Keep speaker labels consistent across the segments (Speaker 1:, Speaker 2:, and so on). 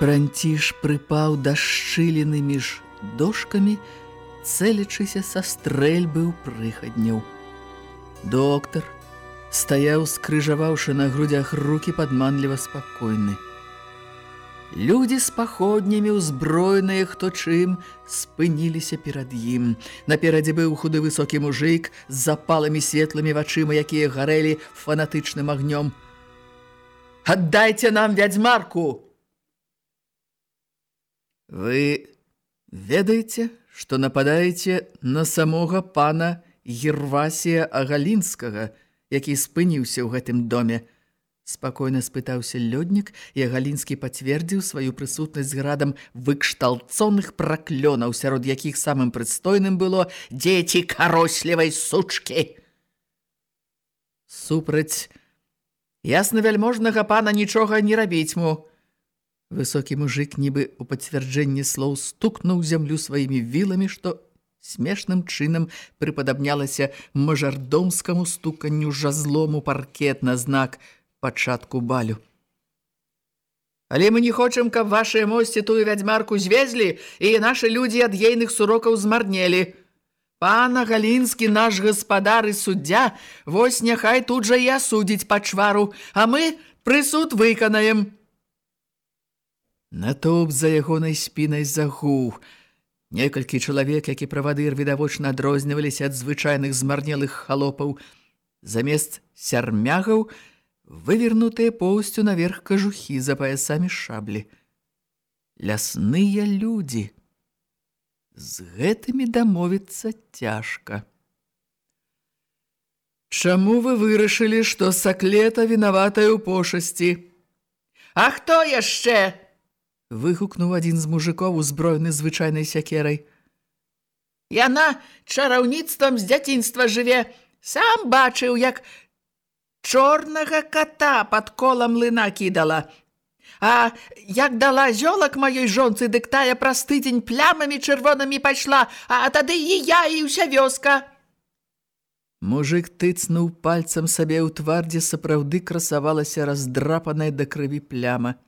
Speaker 1: Пранціш прыпаў да шчыліны між дошкамі, цэлячыся са стрэльбы ў прыхадняў. Доктар стаяў, скрыжаваўшы на грудях рукі падманліва спакойны. Людзі з паходнямі ўзброеныя хто чым спыніліся перад ім. Наперадзе быў худы высокі мужык з запалымі светлымі вачыма, якія гарэлі фанатычным агнём. «Аддайце нам вядзьмарку!» Вы ведаеце, што нападаеце на самога пана Гервасія Агалінскага, які спыніўся ў гэтым доме? Спакойна спытаўся лёднік, і Агалінскі пацвердзіў сваю прысутнасць градам выкшталцоных праклёнаў, сярод якіх самым прыстойным было «Дзеці карослівай сучкі!» Супраць ясна вяльможнага пана нічога не рабіць му, Высокі мужик нібы ў пацвярджэнні слоў стукнуў зямлю сваімі віламі, што смешным чынам прыпадабнялася мажардомскаму стуканню жазлому паркет на знак пачатку балю. Але мы не хочам, каб вашыя мосці тую вядзьмарку звезлі, і нашы людзі ад ейных сурокаў змарнелі. Пана Галінскі, наш гаспадар і суддзя, вось няхай тут жа і асудзіць пачвару, а мы прысуд выканаем. Натоп за ягонай спінай загуў. Некалькі чалавек, які правадыр відавочна адрозніваліся ад звычайных змарнелых халопаў, замест сярмягаў вывернутыя поўсцю наверх кажухі за паясамі шаблі. Лясныя людзі. З гэтымі дамовіцца цяжка. Чаму вы вырашылі, што саклета вінаватая ў пошасці? А хто яшчэ? Выгукнуў адзін з мужикоў узброены звычайнай сякерай. Яна чараўніцтвам з дзяцінства жыве, сам бачыў, як чорнага кота пад колам лына кідала. А як дала зёлак маёй жонцы, дык тая праз тыдзень плямамі чырвонамі пайшла, а тады і я, і ўся вёска. Мужик тыцнуў пальцам сабе ў твар, дзе сапраўды красавалася раздрапаная да крыві пляма.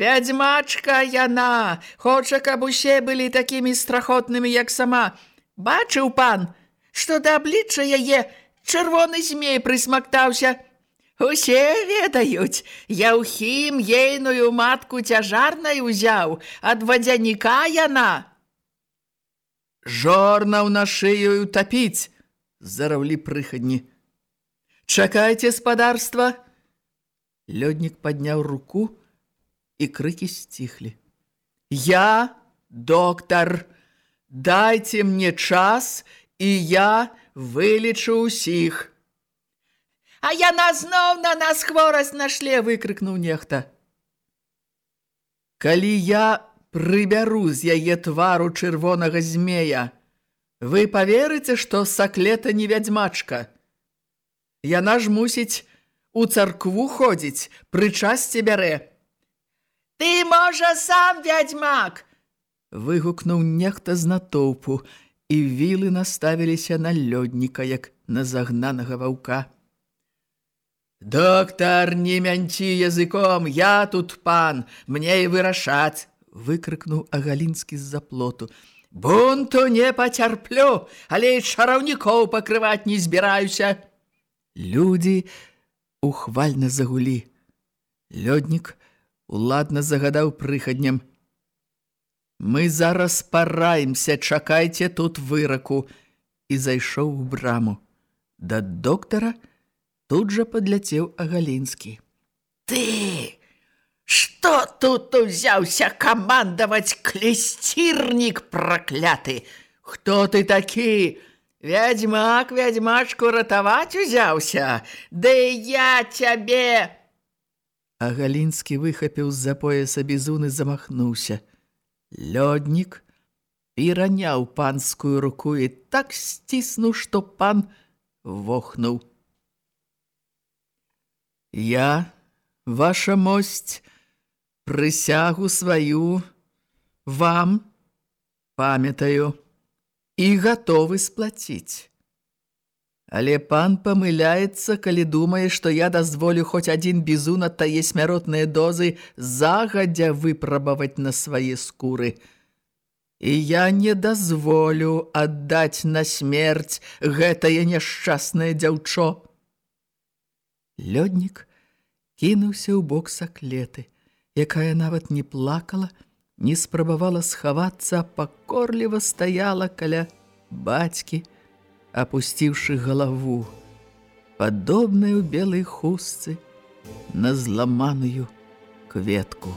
Speaker 1: Вядзьмачка яна, хоча, каб усе былі такімі страхотнымі, як сама. Бачыў пан, што да аблічча яе чырвоны змей прысмактаўся. Усе ведаюць, Яўхім ейную матку цяжарнай узяў, ад вадзяніка яна. Жорнаў на шыю утапіць, зараўлі прыхадні. Чакайце спадарства. Лёднік падняў руку, і крыкі сціхлі. Я, доктар, дайце мне час, і я вылечу ўсіх. А яна зноў на нас хворасць нашле, выкрыкнуў нехта. Калі я прыбяру з яе твару чырвонага змея, вы паверыце, што саклета не вядзьмачка. Яна ж мусіць у царкву ходзіць, прычасце бярэ. Ты, можа, сам вядьмак! Выгукнуў нехта з натоўпу, і вілы наставіліся на лёдніка, як на загнанага ваўка. «Доктар, не мянці языком, я тут пан, мне і вырашаць!» – выкрыкнуў Агалінскі з-за плоту. «Бунту не пацярплю, але і чараўнікоў пакрываць не збіраюся!» Людзі ухвальна загулі. Лёднік уладна загадаў прыхадням. «Мы зараз параімся, чакайце тут выраку!» і зайшоў у браму. Да доктара – Тут жа падляцеў Агалінскі.
Speaker 2: Ты! Што тут узяўся камандаваць клесцірнік пракляты?
Speaker 1: Хто ты такі? Вядзьмак, вядзьмачку ратаваць узяўся. Ды я цябе! Агалінскі выхапіў з-за пояса бізуны замахнуўся. Лёднік пераняў панскую руку і так сціснуў, што пан вохнуў. Я, ваша мость, прысягу сваю вам памятаю і гатовы сплаціць. Але пан памыляецца, калі думае, што я дазволю хоць адзін бізун ад тае смяротныя дозы загадзя выпрабаваць на свае скуры. І я не дазволю аддаць на смерць гэтае няшчаснае дзяўчо. Лёднік кінуўся ў бок саклеты, якая нават не плакала, не спрабавала схавацца, пакорліва стаяла каля бацькі, апусціўшы галаву, падобную белай хустцы на зламаную кветку.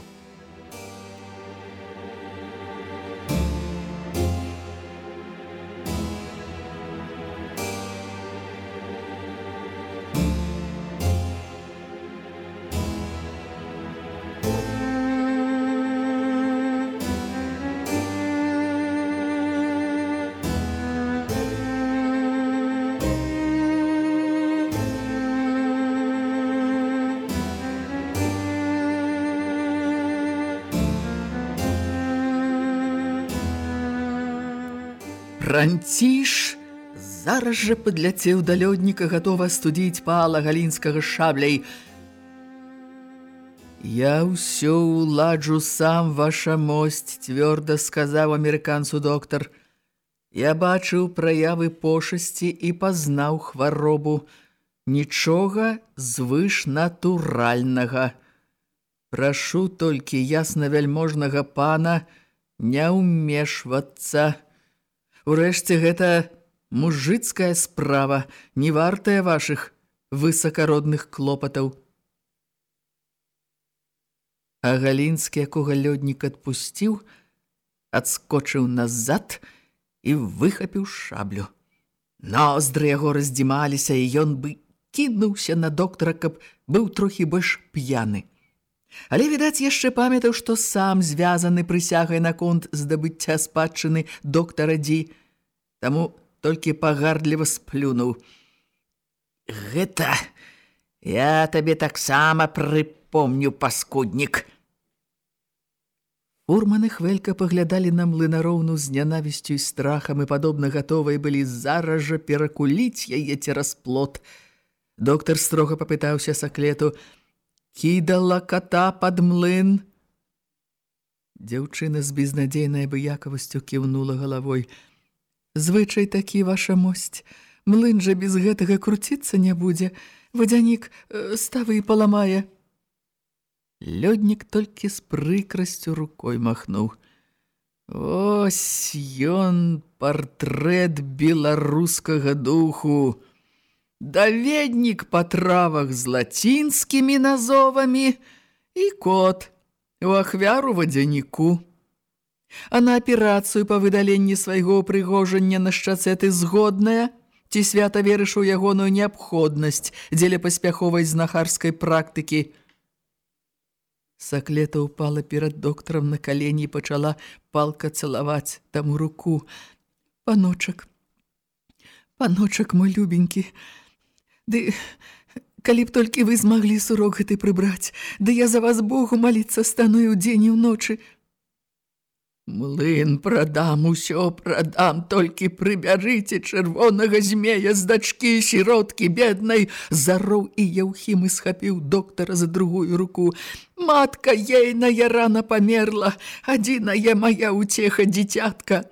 Speaker 1: Франціш зараз жа падляцеў да лёдніка, гатова студзіць пала галінскага шабляй. «Я ўсё уладжу сам, ваша мосць», – цвёрда сказаў амерыканцу доктар. «Я бачыў праявы пошасці і пазнаў хваробу. Нічога звышнатуральнага. Прашу толькі ясна вяльможнага пана не ўмешвацца». Урэшце гэта мужыцкая справа, не вартая вашых высакародных клопатаў. А Галінскі, якога лёднік адпусціў, адскочыў назад і выхапіў шаблю. Ноздры яго раздзімаліся, і ён бы кінуўся на доктара, каб быў трохі больш п'яны. Але, відаць, яшчэ памятаў, што сам звязаны прысягай наконт здабыцця спадчыны доктара Ді, таму толькі пагардліва сплюнуў. Гэта я табе таксама прыпомню, паскуднік. Фурманы хвелька паглядалі на млынароўну з нянавісцю і страхам і падобна гатовыя былі зараз жа перакуліць яе цераз плот. Доктар строга папытаўся саклету – кідала кота пад млын. Дзяўчына з безнадзейнай абыякавасцю кіўнула галавой. Звычай такі ваша мосць. Млын жа без гэтага круціцца не будзе. Вадзянік э, ставы і паламае. Лёднік толькі з прыкрасцю рукой махнуў. Ось ён партрэт беларускага духу даведнік па травах з лацінскімі назовамі і кот у ахвяру вадзяніку. А на аперацыю па выдаленні свайго прыгожання на шчаце ты згодная, ці свята верыш у ягоную неабходнасць дзеля паспяховай знахарскай практыкі. Саклета ўпала перад доктарам на калені і пачала палка цалаваць таму руку. Паночак, паночак мой любенькі, Ды калі б толькі вы змаглі сурок гэты прыбраць, ды я за вас Богу маліцца стану і ў дзень і ў ночы. Млын прадам, усё прадам, толькі прыбярыце чырвонага змея з дачкі сіроткі беднай. Зароў і Яўхім і схапіў доктара за другую руку. Матка ейная рана памерла, адзіная мая уцеха дзіцятка.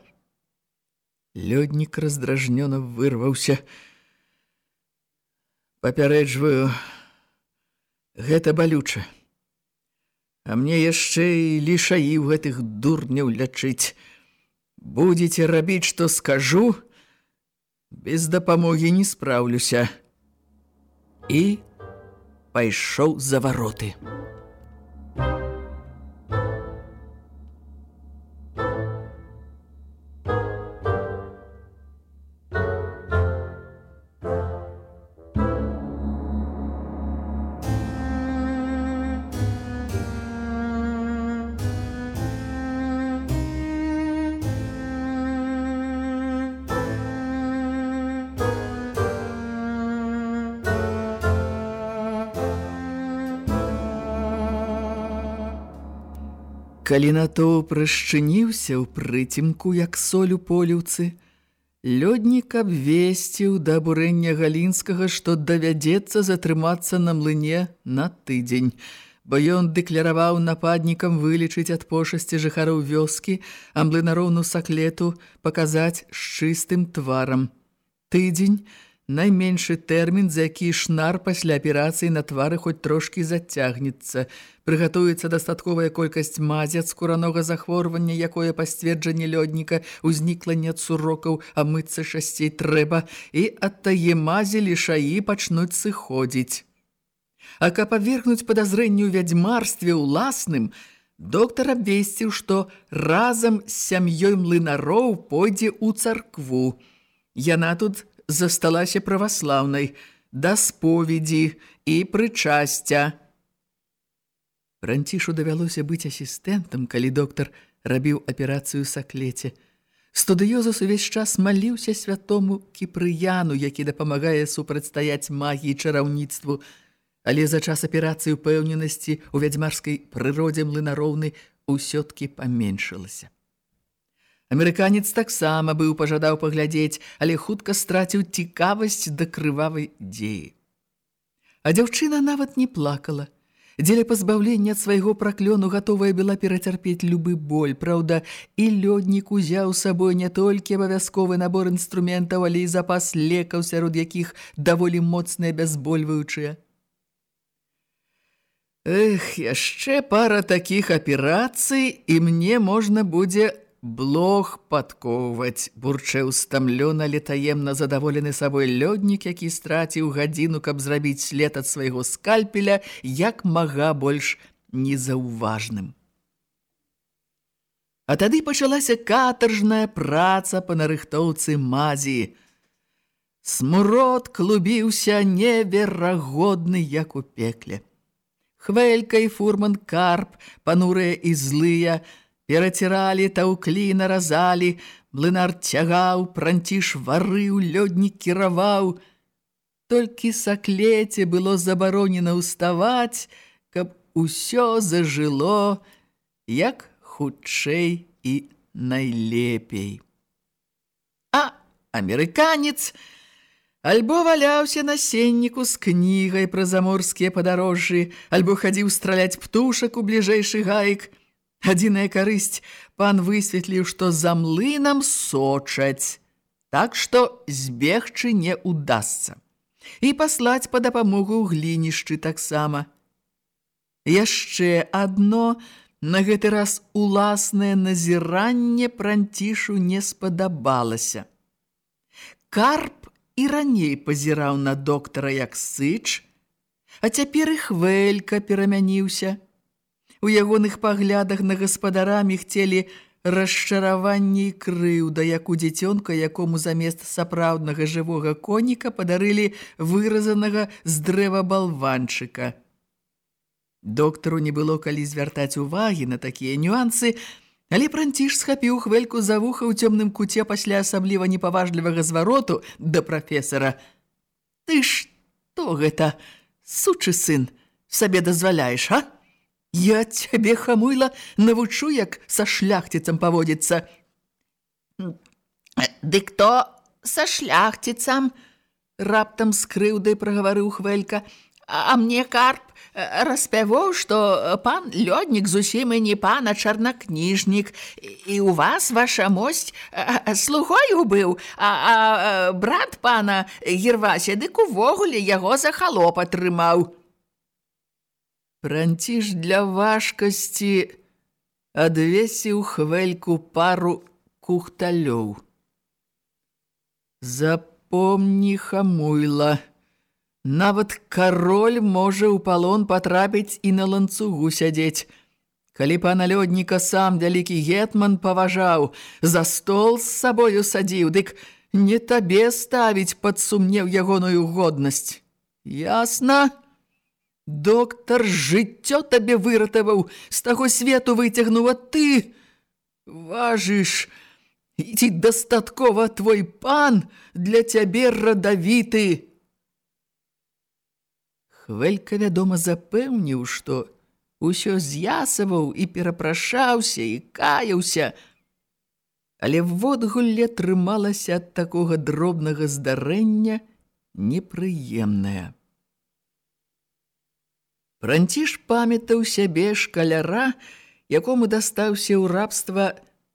Speaker 1: Лёднік раздражнёна вырваўся. Папярэджваю, гэта балюча. А мне яшчэ і лішаі ў гэтых дурняў лячыць. Будзеце рабіць, што скажу, без дапамогі не спраўлюся. І пайшоў за вароты. Калі натоўп расчыніўся ў прыцемку, як соль у поліўцы, лёднік абвесціў да абурэння Галінскага, што давядзецца затрымацца на млыне на тыдзень, бо ён дэкляраваў нападнікам вылічыць ад пошасці жыхароў вёскі, а млынароўну саклету паказаць з чыстым тварам. Тыдзень – найменшы тэрмін, за які шнар пасля аперацыі на твары хоць трошкі зацягнецца. Прыгатуецца дастатковая колькасць мазі ад скуранога захворвання, якое па сцверджанні лёдніка ўзнікла не ад сурокаў, а мыцца шасцей трэба, і ад тае мазі лішаі пачнуць сыходзіць. А каб павергнуць падазрэнню вядзьмарстве ўласным, доктар абвесціў, што разам з сям'ёй млынароў пойдзе ў царкву. Яна тут засталася праваслаўнай, да споведзі і прычасця. Францішу давялося быць асістэнтам, калі доктар рабіў аперацыю саклеце. Студыёзус увесь час маліўся святому кіпрыяну, які дапамагае супрацьстаяць магіі чараўніцтву, але за час аперацыі ўпэўненасці ў вядзьмарскай прыродзе млынароўны ўсё-ткі паменшылася. Амерыканец таксама быў пажадаў паглядзець, але хутка страціў цікавасць да крывавай дзеі. А дзяўчына нават не плакала. Дзеля пазбаўлення ад свайго праклёну гатовая была перацярпець любы боль. Праўда, і лёднік узяў сабой не толькі абавязковы набор інструментаў, але і запас лекаў, сярод якіх даволі моцныя бязбольваючыя. Эх, яшчэ пара такіх аперацый, і мне можна будзе Блох падкоўваць, бурчэў стамлёна летаемна задаволены сабой лёднік, які страціў гадзіну, каб зрабіць след ад свайго скальпеля, як мага больш незаўважным. А тады пачалася катаржная праца па нарыхтоўцы мазі. Смурод клубіўся неверагодны, як у пекле. Хвелька і фурман карп, панурыя і злыя, пераціралі, таўклі, наразалі, млынар цягаў, пранціш варыў, лёднік кіраваў. Толькі саклеце было забаронена ўставаць, каб усё зажыло, як хутчэй і найлепей. А амерыканец альбо валяўся на сенніку з кнігай пра заморскія падарожжы, альбо хадзіў страляць птушак у бліжэйшы гайк, Адзіная карысць, пан высветліў, што за млынам сочаць, так што збегчы не ўдасца. І паслаць па дапамогу ў глінішчы таксама. Яшчэ адно на гэты раз уласнае назіранне пранцішу не спадабалася. Карп і раней пазіраў на доктара як сыч, а цяпер і хвелька перамяніўся – У ягоных паглядах на гаспадара мігцелі расчараванне і крыўда, як у дзіцёнка, якому замест сапраўднага жывога коніка падарылі выразанага з дрэва балванчыка. Доктару не было калі звяртаць увагі на такія нюансы, але пранціш схапіў хвельку за вуха ў цёмным куце пасля асабліва непаважлівага звароту да прафесара. «Ты што гэта, сучы сын, сабе дазваляеш, а?» Я цябе, хамуйла, навучу, як са шляхціцам паводзіцца.
Speaker 2: Дык то са шляхціцам,
Speaker 1: Раптам з крыўдай прагаварыў хвелька.
Speaker 2: а мне карп э, распявоў, што пан лёднік зусім і не пан, а чарнакніжнік. І у вас, ваша мосць, э, слугою быў, а, а э, брат пана Гервася, дык увогуле яго за халоп атрымаў.
Speaker 1: Пранціж для важкасці адвесіў хвельку пару кухталёў. Запомні, хамуйла, нават кароль можа ў палон патрапіць і на ланцугу сядзець. Калі пана лёдніка сам вялікі гетман паважаў, за стол з сабою садзіў, дык не табе ставіць пад сумнеў ягоную годнасць. Ясна? Доктар жыццё табе выратаваў, з таго свету выцягнуў, а ты важыш, ці дастаткова твой пан для цябе радавіты. Хвелька, вядома, запэўніў, што ўсё з'ясаваў і перапрашаўся і каяўся, але водгулле трымалася ад такога дробнага здарэння непрыемнае. Пранціж памятаў сябе шкаляра, якому дастаўся ў рабства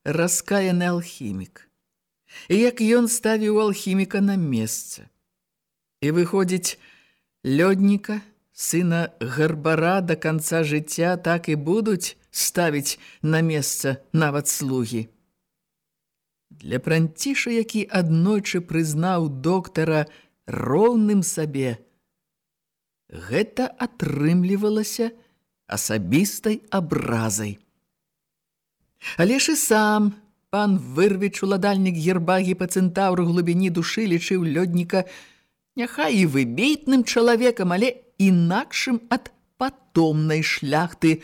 Speaker 1: раскаяны алхімік. І як ён ставіў алхіміка на месца. І выходзіць, лёдніка, сына гарбара да канца жыцця так і будуць ставіць на месца нават слугі. Для пранціша, які аднойчы прызнаў доктара роўным сабе, гэта атрымлівалася асабістай абразай. Але ж і сам пан Вырвіч, уладальнік герба гіпацэнтаўру глыбіні душы, лічыў лёдніка няхай і выбітным чалавекам, але інакшым ад патомнай шляхты,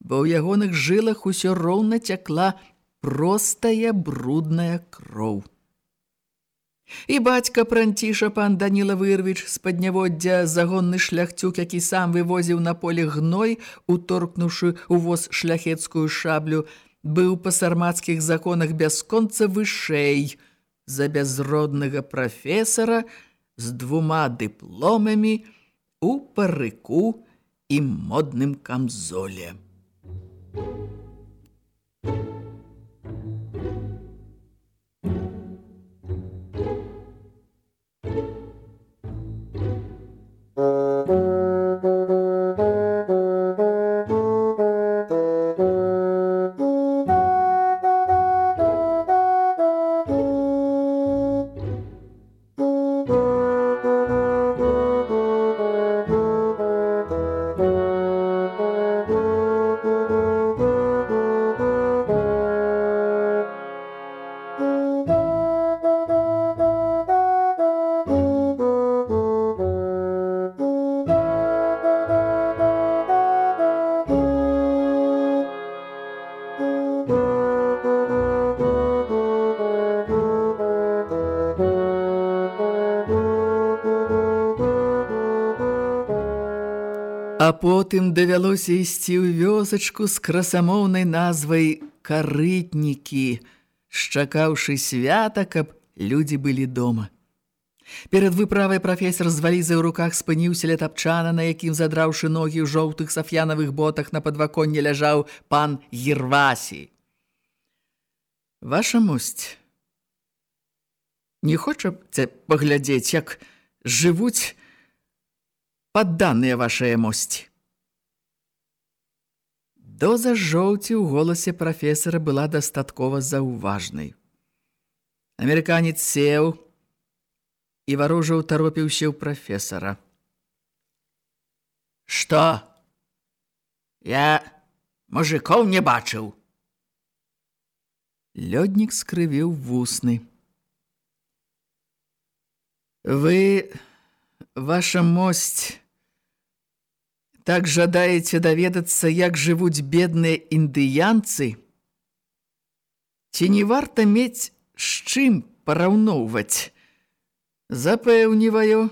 Speaker 1: бо ў ягоных жылах усё роўна цякла простая брудная кроў. І бацька пранціша пан Даніла Вырвіч з падняводдзя загонны шляхцюк, які сам вывозіў на поле гной, уторкнуўшы ў воз шляхецкую шаблю, быў па сармацкіх законах бясконца вышэй за бязроднага прафесара з двума дыпломамі у парыку і модным камзоле. А потым давялося ісці ў вёсачку з красамоўнай назвай карытнікі, шчакаўшы свята, каб людзі былі дома. Перад выправай прафесор з валізай у руках спыніўся ля тапчана, на якім задраўшы ногі ў жоўтых сафьянавых ботах на падваконне ляжаў пан Гервасі. Ваша мосць, не хочаце паглядзець, як жывуць падданыя вашыя мосці. Доза жоўці ў голасе прафесара была дастаткова заўважнай. Амерыканец сеў і варожа ўтаропіўся ў прафесара.
Speaker 2: Што? Я мужикоў не бачыў.
Speaker 1: Лёднік скрывіў вусны. Вы, ваша мосць, так жадаеце даведацца, як жывуць бедныя індыянцы? Ці не варта мець з чым параўноўваць? Запэўніваю,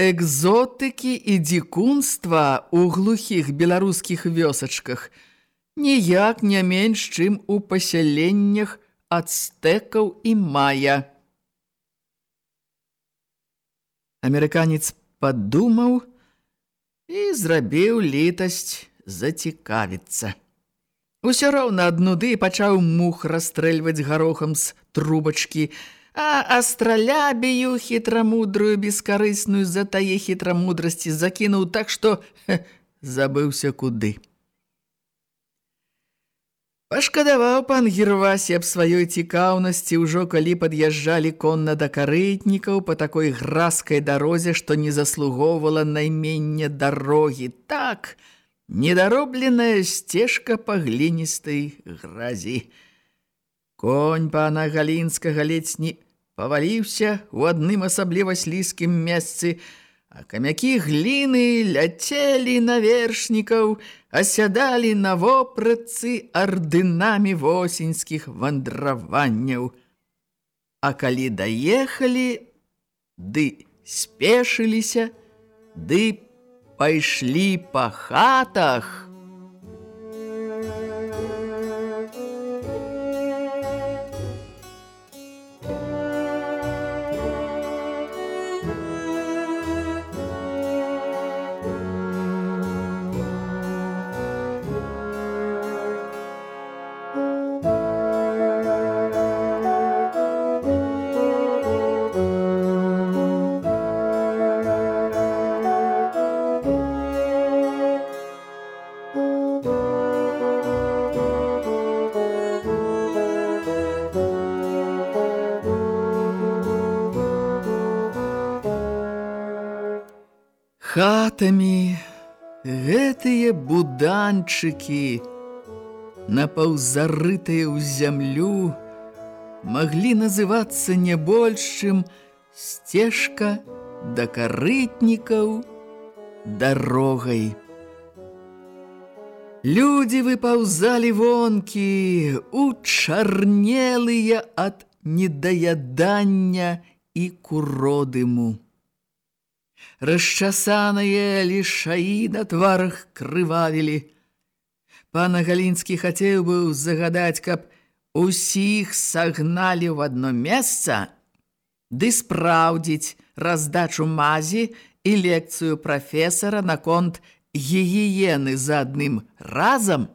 Speaker 1: экзотыкі і дзікунства ў глухіх беларускіх вёсачках ніяк не менш, чым у пасяленнях ацтэкаў і мая. Амерыканец падумаў і зрабіў літасць зацікавіцца. Усё роўна ад нуды пачаў мух расстрэльваць гарохам з трубачкі, а астралябію хітрамудрую бескарысную за тае хітрамудрасці закінуў так, што ха, забыўся куды. Пашкадаваў пан Гірвасі аб сваёй цікаўнасці ўжо калі пад'язджалі конна да карытнікаў па такой граскай дарозе, што не заслугоўвала наймення дарогі. Так, недаробленая сцежка па гліністай гразі. Конь пана Галінскага ледзь не паваліўся ў адным асабліва слізкім месцы, а камякі гліны ляцелі на вершнікаў, асядалі на вопратцы ардынамі восеньскіх вандраванняў. А калі даехалі, ды спешыліся, ды пайшлі па хатах. Хатамі гэтыя буданчыкі, напаўзарытыя ў зямлю, маглі называцца не большым сцежка да карытнікаў дарогай. Людзі выпаўзалі вонкі, учарнелыя ад недаядання і куродыму расчасаныя лішаі на тварах крывавілі. Пана Галінскі хацеў быў загадаць, каб усіх сагналі ў адно месца, ды спраўдзіць раздачу мазі і лекцыю прафесара наконт гігіены за адным разам.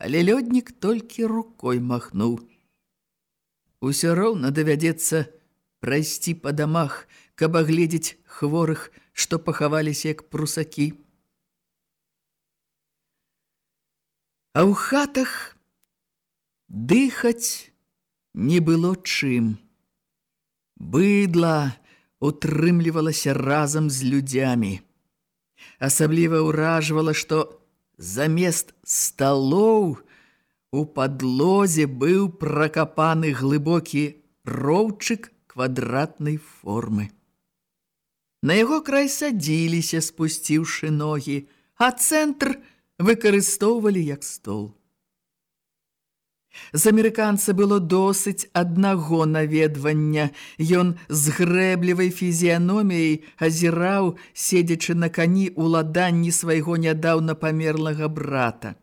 Speaker 1: Але лёднік толькі рукой махнуў. Усё роўна давядзецца прайсці па дамах, каб агледзець хворых, што пахаваліся як прусакі. А ў хатах дыхаць не было чым. Быдла утрымлівалася разам з людзямі. Асабліва ўражвала, што замест сталоў у падлозе быў пракапаны глыбокі роўчык квадратнай формы. На яго край садзіліся, спусціўшы ногі, а цэнтр выкарыстоўвалі як стол. З амерыканца было досыць аднаго наведвання. Ён з грэблівай фізіяноміяй азіраў, седзячы на кані ў ладанні свайго нядаўна памерлага брата.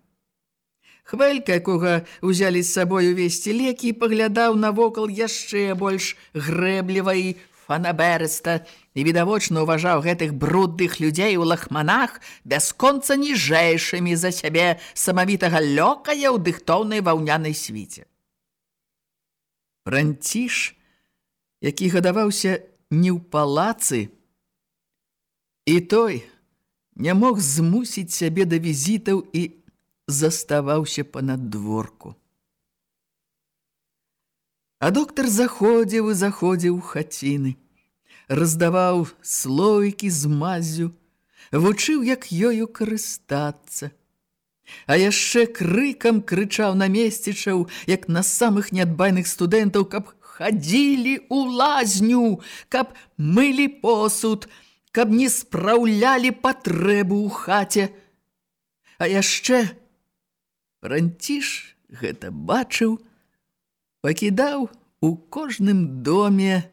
Speaker 1: Хвалька, якога ўзялі з сабою весці лекі, паглядаў навокал яшчэ больш грэблівай фанаберыста і відавочна ўважаў гэтых брудных людзей у лахманах бясконца ніжэйшымі за сябе самавітага лёкая ў дыхтоўнай ваўнянай свіце. Франціш, які гадаваўся не ў палацы, і той не мог змусіць сябе да візітаў і заставаўся па надворку. А доктар заходзіў і заходзіў хаціны, раздаваў слойкі з мазю, вучыў, як ёю карыстацца. А яшчэ крыкам крычаў на месцічаў, як на самых неадбайных студэнтаў, каб хадзілі ў лазню, каб мылі посуд, каб не спраўлялі патрэбу ў хаце. А яшчэ Франціш гэта бачыў, пакідаў у кожным доме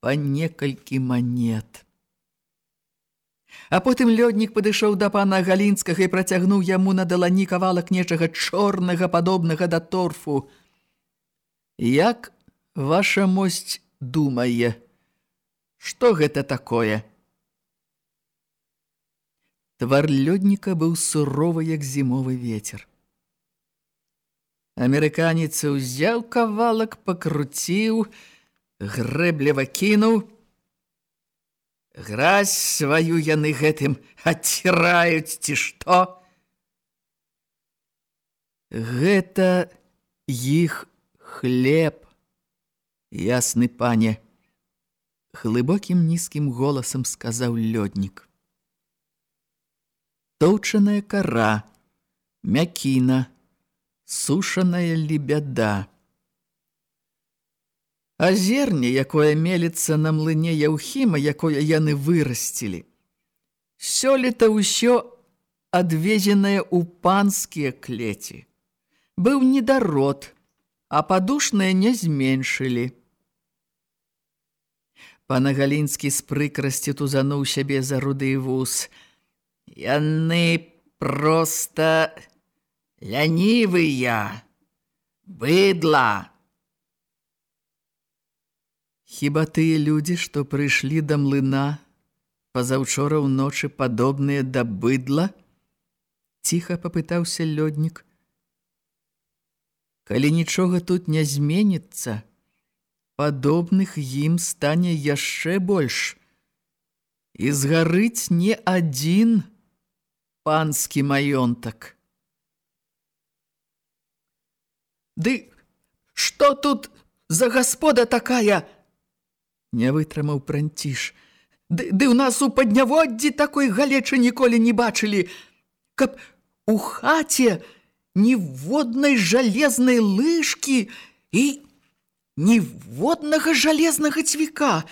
Speaker 1: па некалькі манет. А потым лёднік падышоў да пана Галінскага і працягнуў яму на далані кавалак нечага чорнага, падобнага да торфу. Як ваша мосць думае, што гэта такое? Твар лёдніка быў суровы, як зімовы ветер. Амерыканец узяў кавалак, пакруціў, грэбліва кінуў. Гразь сваю яны гэтым адціраюць, ці што? Гэта іх хлеб, ясны пане, глыбокім нізкім голасам сказаў лёднік. Тоўчаная кара, мякіна, сушаная лебяда. А зерне, якое меліцца на млыне Яўхіма, якое яны вырасцілі. Сёлета ўсё адвезенае ў панскія клеці. Быў недарод, а падушныя не зменшылі. Пана Галінскі з прыкрасці тузануў сябе за руды вуз. Яны проста лянівыя, быдла. Хіба тыя людзі, што прыйшлі да млына, пазаўчора ўночы падобныя да быдла? Ціха папытаўся лёднік. Калі нічога тут не зменіцца, падобных ім стане яшчэ больш. І згарыць не адзін панскі маёнтак. Ды што тут за гаспода такая? не вытрымаў пранціш. Ды, ды ў нас у падняводдзі такой галечы ніколі не бачылі, каб у хаце ніводнай жалезнай лыжкі і ніводнага жалезнага цвіка.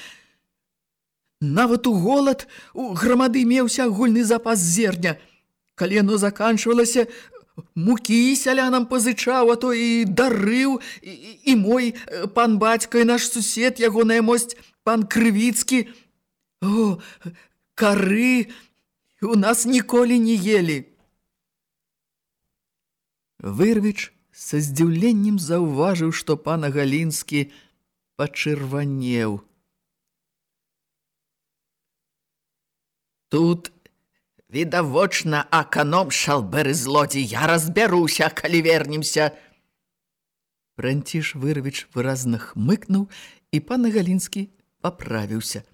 Speaker 1: Нават у голад у грамады меўся агульны запас зерня. Калі яно заканчвалася, мукі сялянам пазычаў, а то і дарыў, і, і мой пан бацька і наш сусед, ягоная мосць, пан Крывіцкі, о, кары у нас ніколі не ели. Вырвіч са здзіўленнем заўважыў, што пана Галінскі пачырванеў. Тут відавочна аканом шалберы злодзі, я разбяруся, калі вернемся. Пранціш Вырвіч выразна хмыкнуў, і пана Галінскі поправіўся.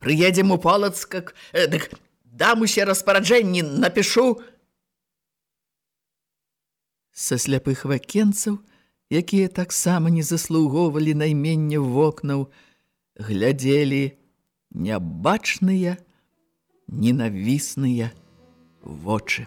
Speaker 1: Прыедзем у полацкак, э, дык дам усе распараджэнні, напішу. Са сляпых вакенцаў, якія таксама не заслугоўвалі наймення вокнаў, глядзелі нябачныя, ненавісныя вочы.